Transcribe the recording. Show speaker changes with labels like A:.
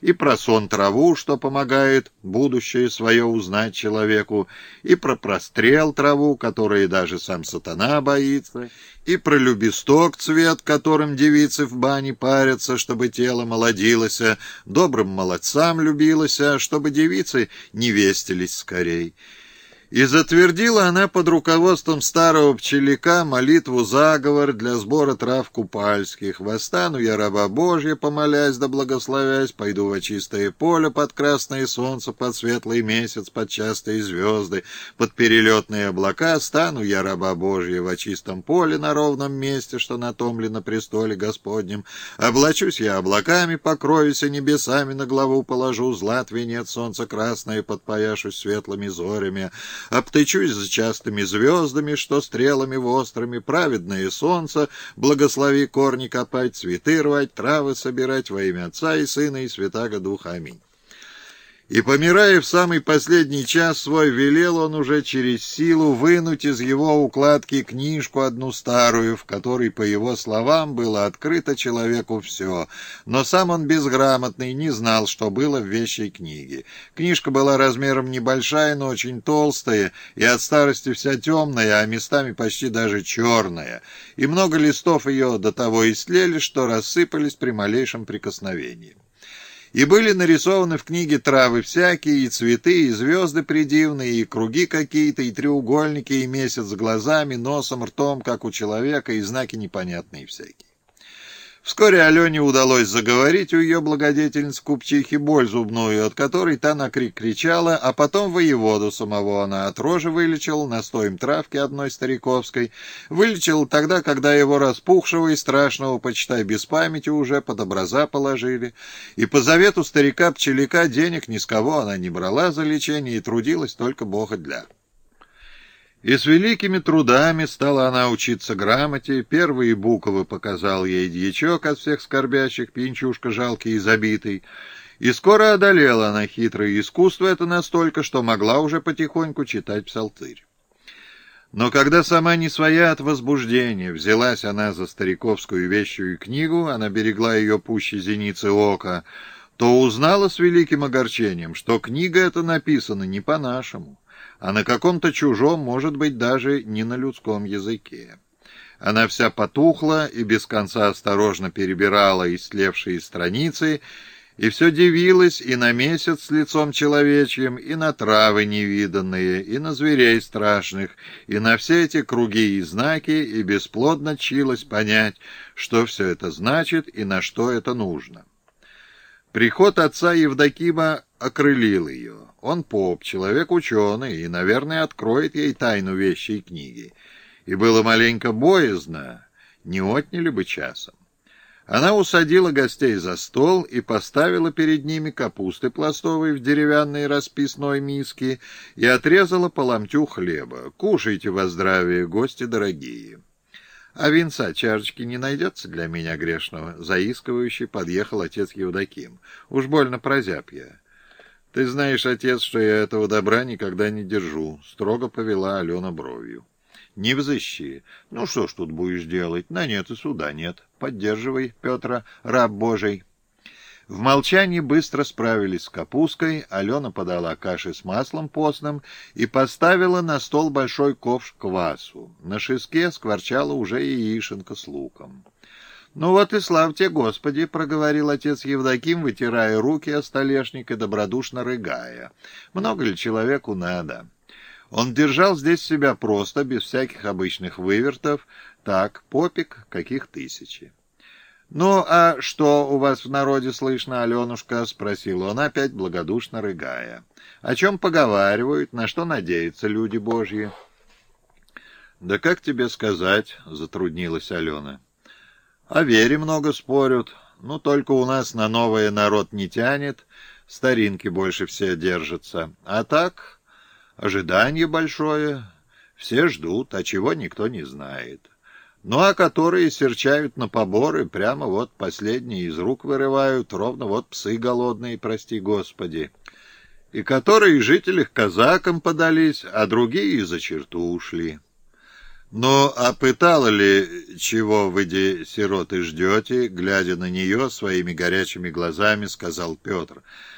A: и про сон траву, что помогает будущее свое узнать человеку, и про прострел траву, которой даже сам сатана боится, и про любесток цвет, которым девицы в бане парятся, чтобы тело молодилось, добрым молодцам любилось, чтобы девицы не вестились скорей. И затвердила она под руководством старого пчелика молитву-заговор для сбора трав купальских. «Восстану я, раба Божья, помолясь да благословясь, пойду во чистое поле под красное солнце, под светлый месяц, под частые звезды, под перелетные облака. Стану я, раба Божья, во чистом поле на ровном месте, что на том ли на престоле Господнем. Облачусь я облаками, покроюсь небесами, на главу положу злат венец солнца красное, подпояшусь светлыми зорями» обтычусь за частыми звездами, что стрелами острыми, праведное солнце, благослови корни копать, цветы рвать, травы собирать во имя Отца и Сына и Святаго Духа. Аминь. И, помирая в самый последний час свой, велел он уже через силу вынуть из его укладки книжку одну старую, в которой, по его словам, было открыто человеку все. Но сам он безграмотный, не знал, что было в вещей книге. Книжка была размером небольшая, но очень толстая, и от старости вся темная, а местами почти даже черная. И много листов ее до того истлели, что рассыпались при малейшем прикосновении. И были нарисованы в книге травы всякие, и цветы, и звезды придивные, и круги какие-то, и треугольники, и месяц с глазами, носом, ртом, как у человека, и знаки непонятные всякие. Вскоре Алене удалось заговорить у ее благодетельниц купчихи боль зубную, от которой та на крик кричала, а потом воеводу самого она от рожи вылечила настоем травки одной стариковской, вылечил тогда, когда его распухшего и страшного, почитай, без памяти уже под образа положили, и по завету старика-пчелика денег ни с кого она не брала за лечение и трудилась только бога для. И с великими трудами стала она учиться грамоте, первые буквы показал ей дьячок от всех скорбящих, пинчушка жалкий и забитый, и скоро одолела она хитрое искусство это настолько, что могла уже потихоньку читать псалтырь. Но когда сама не своя от возбуждения взялась она за стариковскую вещую книгу, она берегла ее пуще зеницы ока, то узнала с великим огорчением, что книга эта написана не по-нашему, а на каком-то чужом, может быть, даже не на людском языке. Она вся потухла и без конца осторожно перебирала истлевшие страницы, и все дивилась и на месяц с лицом человечьим, и на травы невиданные, и на зверей страшных, и на все эти круги и знаки, и бесплодно чилась понять, что все это значит и на что это нужно. Приход отца Евдокима окрылил ее. Он поп, человек ученый, и, наверное, откроет ей тайну вещей книги. И было маленько боязно, не отняли бы часом. Она усадила гостей за стол и поставила перед ними капусты пластовой в деревянной расписной миске и отрезала по ломтю хлеба. «Кушайте во здравие, гости дорогие!» «А винца чашечки не найдется для меня грешного?» Заискивающий подъехал отец Евдоким. «Уж больно прозяб я». «Ты знаешь, отец, что я этого добра никогда не держу», — строго повела Алена бровью. «Не взыщи. Ну что ж тут будешь делать? На нет и суда нет. Поддерживай, Петра, раб Божий». В молчании быстро справились с капусткой, Алена подала каши с маслом постным и поставила на стол большой ковш квасу. На шиске скворчала уже яишенка с луком. «Ну вот и славьте Господи!» — проговорил отец Евдоким, вытирая руки о столешник и добродушно рыгая. «Много ли человеку надо?» Он держал здесь себя просто, без всяких обычных вывертов. Так, попик, каких тысячи. «Ну, а что у вас в народе слышно, Аленушка?» — спросил он опять, благодушно рыгая. «О чем поговаривают, на что надеются люди божьи?» «Да как тебе сказать?» — затруднилась Алена. «О вере много спорят. Ну, только у нас на новое народ не тянет, старинки больше все держатся. А так, ожидание большое, все ждут, а чего никто не знает». Ну, а которые серчают на поборы, прямо вот последние из рук вырывают, ровно вот псы голодные, прости господи. И которые жители к казакам подались, а другие за черту ушли. «Ну, а пытала ли, чего вы, де сироты, ждете?» Глядя на нее своими горячими глазами, сказал Петр.